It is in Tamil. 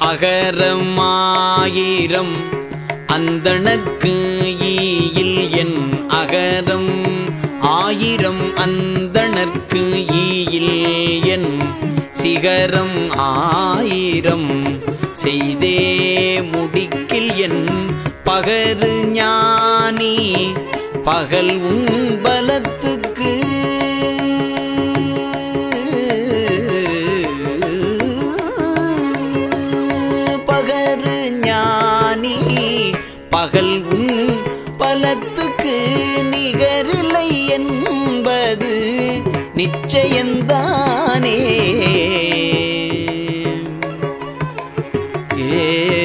அகரமாயிரம். அந்தணர்க்கு ஈயில் என் அகரம். ஆயிரம் அந்தணர்க்கு ஈயில் என் சிகரம். ஆயிரம் செய்தே முடிக்கில் என் பகரு ஞானி. பகல் உண்ப பகல் உன் பலத்துக்கு நிகரில்லை என்பது நிச்சயந்தானே. ஏ